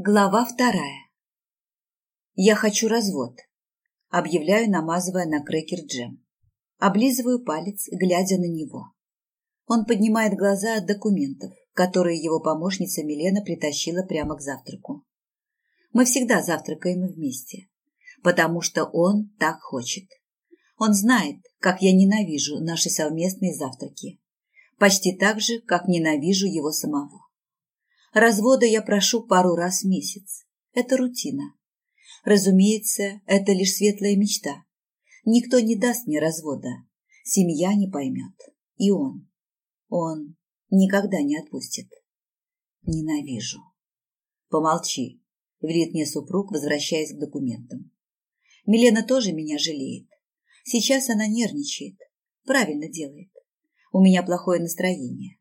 Глава вторая. Я хочу развод. Объявляю, намазывая на крекер джем. Облизываю палец, глядя на него. Он поднимает глаза от документов, которые его помощница Милена притащила прямо к завтраку. Мы всегда завтракаем вместе, потому что он так хочет. Он знает, как я ненавижу наши совместные завтраки. Почти так же, как ненавижу его самого. Развода я прошу пару раз в месяц. Это рутина. Разумеется, это лишь светлая мечта. Никто не даст мне развода. Семья не поймет. И он. Он никогда не отпустит. Ненавижу. Помолчи, велит мне супруг, возвращаясь к документам. Милена тоже меня жалеет. Сейчас она нервничает. Правильно делает. У меня плохое настроение.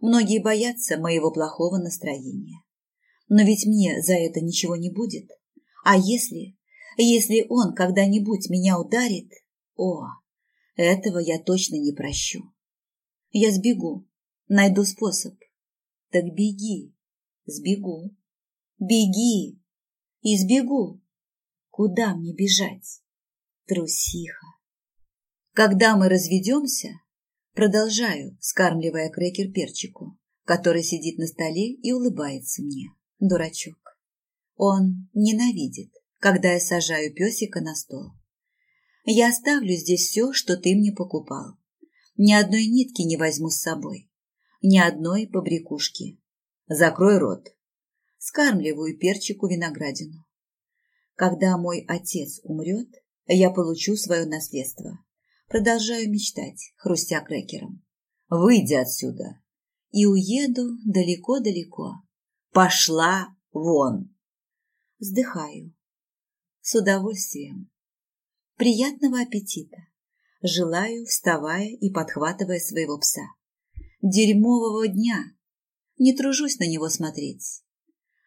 Многие боятся моего плохого настроения. Но ведь мне за это ничего не будет. А если... Если он когда-нибудь меня ударит... О, этого я точно не прощу. Я сбегу, найду способ. Так беги, сбегу. Беги и сбегу. Куда мне бежать? Трусиха. Когда мы разведемся, Продолжаю, скармливая крекер перчику, который сидит на столе и улыбается мне. Дурачок. Он ненавидит, когда я сажаю песика на стол. Я оставлю здесь все, что ты мне покупал. Ни одной нитки не возьму с собой. Ни одной побрякушки. Закрой рот. Скармливаю перчику виноградину. Когда мой отец умрет, я получу свое наследство Продолжаю мечтать, хрустя крекером. Выйди отсюда. И уеду далеко-далеко. Пошла вон. Вздыхаю. С удовольствием. Приятного аппетита. Желаю, вставая и подхватывая своего пса. Дерьмового дня. Не тружусь на него смотреть.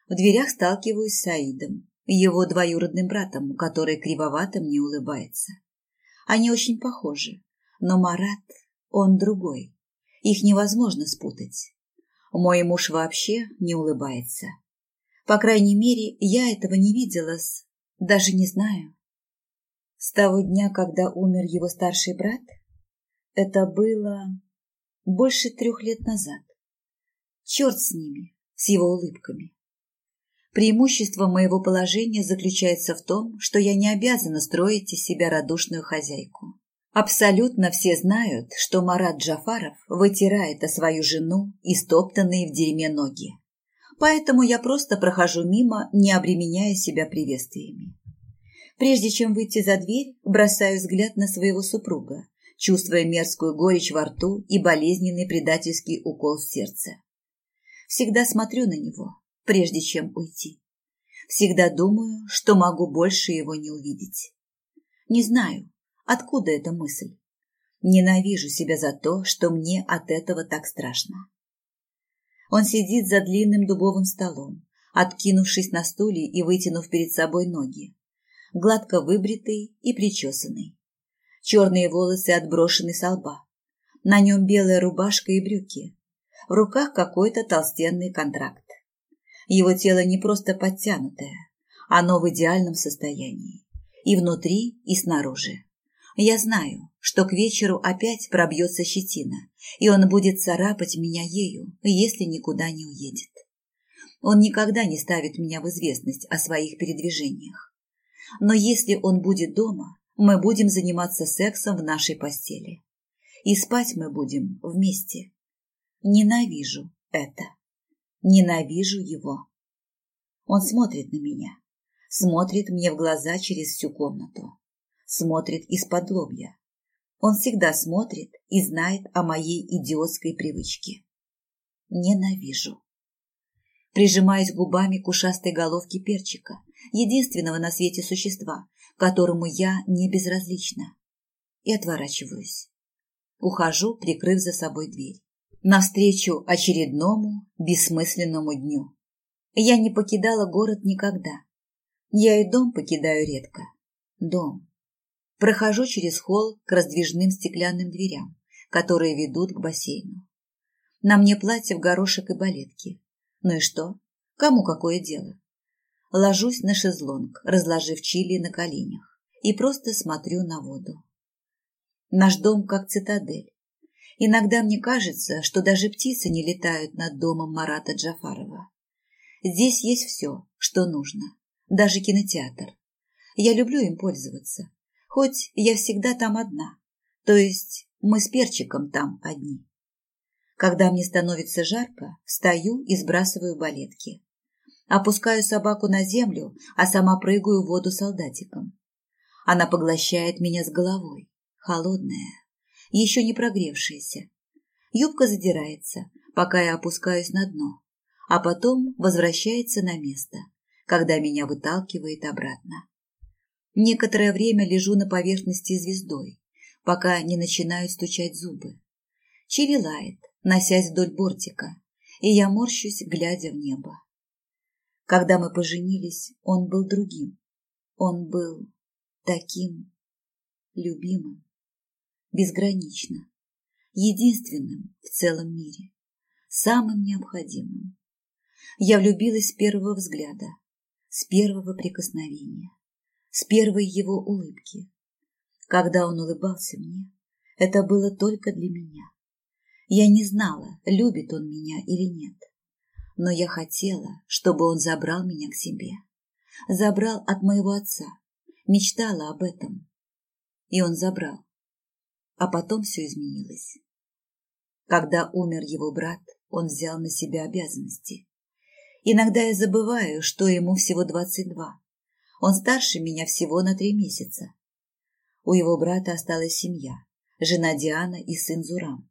В дверях сталкиваюсь с Саидом, его двоюродным братом, который кривовато мне улыбается. Они очень похожи, но Марат, он другой. Их невозможно спутать. Мой муж вообще не улыбается. По крайней мере, я этого не видела с... даже не знаю. С того дня, когда умер его старший брат, это было больше трех лет назад. Черт с ними, с его улыбками. Преимущество моего положения заключается в том, что я не обязана строить из себя радушную хозяйку. Абсолютно все знают, что Марат Джафаров вытирает о свою жену истоптанные в дерьме ноги. Поэтому я просто прохожу мимо, не обременяя себя приветствиями. Прежде чем выйти за дверь, бросаю взгляд на своего супруга, чувствуя мерзкую горечь во рту и болезненный предательский укол в сердце. Всегда смотрю на него, прежде чем уйти. Всегда думаю, что могу больше его не увидеть. Не знаю, откуда эта мысль. Ненавижу себя за то, что мне от этого так страшно. Он сидит за длинным дубовым столом, откинувшись на стуле и вытянув перед собой ноги, гладко выбритый и причесанный. Черные волосы отброшены со лба. На нем белая рубашка и брюки. В руках какой-то толстенный контракт. Его тело не просто подтянутое, оно в идеальном состоянии. И внутри, и снаружи. Я знаю, что к вечеру опять пробьется щетина, и он будет царапать меня ею, если никуда не уедет. Он никогда не ставит меня в известность о своих передвижениях. Но если он будет дома, мы будем заниматься сексом в нашей постели. И спать мы будем вместе. Ненавижу это. Ненавижу его. Он смотрит на меня. Смотрит мне в глаза через всю комнату. Смотрит из-под лобья. Он всегда смотрит и знает о моей идиотской привычке. Ненавижу. Прижимаюсь губами к ушастой головке перчика, единственного на свете существа, которому я не безразлична, и отворачиваюсь. Ухожу, прикрыв за собой дверь навстречу очередному бессмысленному дню. Я не покидала город никогда. Я и дом покидаю редко. Дом. Прохожу через холл к раздвижным стеклянным дверям, которые ведут к бассейну. На мне платье в горошек и балетки. Ну и что? Кому какое дело? Ложусь на шезлонг, разложив чили на коленях, и просто смотрю на воду. Наш дом как цитадель. Иногда мне кажется, что даже птицы не летают над домом Марата Джафарова. Здесь есть все, что нужно, даже кинотеатр. Я люблю им пользоваться, хоть я всегда там одна, то есть мы с перчиком там одни. Когда мне становится жарко, встаю и сбрасываю балетки. Опускаю собаку на землю, а сама прыгаю в воду солдатиком. Она поглощает меня с головой, холодная, еще не прогревшаяся. Юбка задирается, пока я опускаюсь на дно, а потом возвращается на место, когда меня выталкивает обратно. Некоторое время лежу на поверхности звездой, пока не начинают стучать зубы. Чили лает, носясь вдоль бортика, и я морщусь, глядя в небо. Когда мы поженились, он был другим. Он был таким любимым, безгранично, единственным в целом мире, самым необходимым. Я влюбилась с первого взгляда, с первого прикосновения, с первой его улыбки. Когда он улыбался мне, это было только для меня. Я не знала, любит он меня или нет, но я хотела, чтобы он забрал меня к себе, забрал от моего отца, мечтала об этом. И он забрал. А потом все изменилось. Когда умер его брат, он взял на себя обязанности. Иногда я забываю, что ему всего двадцать два. Он старше меня всего на три месяца. У его брата осталась семья, жена Диана и сын Зурам.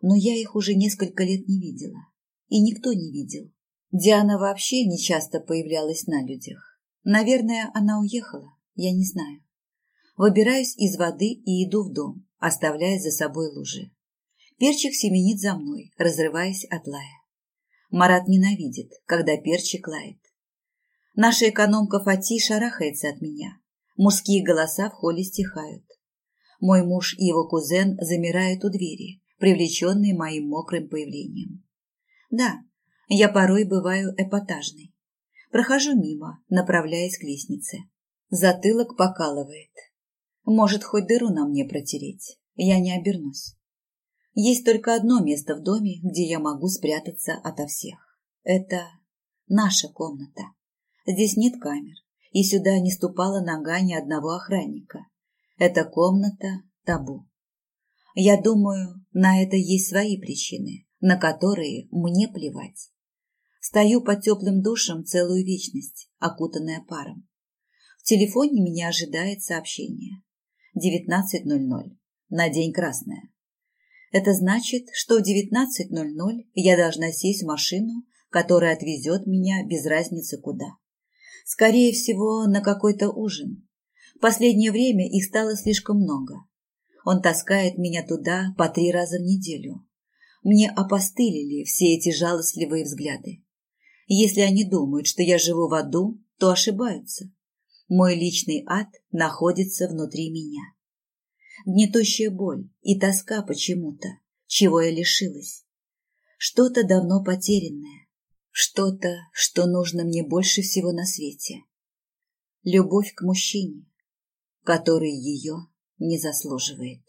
Но я их уже несколько лет не видела. И никто не видел. Диана вообще не часто появлялась на людях. Наверное, она уехала, я не знаю. Выбираюсь из воды и иду в дом, оставляя за собой лужи. Перчик семенит за мной, разрываясь от лая. Марат ненавидит, когда перчик лает. Наша экономка Фати шарахается от меня. Мужские голоса в холле стихают. Мой муж и его кузен замирают у двери, привлеченные моим мокрым появлением. Да, я порой бываю эпатажной. Прохожу мимо, направляясь к лестнице. Затылок покалывает. Может, хоть дыру на мне протереть. Я не обернусь. Есть только одно место в доме, где я могу спрятаться ото всех. Это наша комната. Здесь нет камер, и сюда не ступала нога ни одного охранника. Эта комната табу. Я думаю, на это есть свои причины, на которые мне плевать. Стою под теплым душем целую вечность, окутанная паром. В телефоне меня ожидает сообщение. 19.00. На день красная. Это значит, что в 19.00 я должна сесть в машину, которая отвезет меня без разницы куда. Скорее всего, на какой-то ужин. Последнее время их стало слишком много. Он таскает меня туда по три раза в неделю. Мне опостылили все эти жалостливые взгляды. Если они думают, что я живу в аду, то ошибаются. Мой личный ад находится внутри меня. Гнетущая боль и тоска почему-то, чего я лишилась. Что-то давно потерянное, что-то, что нужно мне больше всего на свете. Любовь к мужчине, который ее не заслуживает.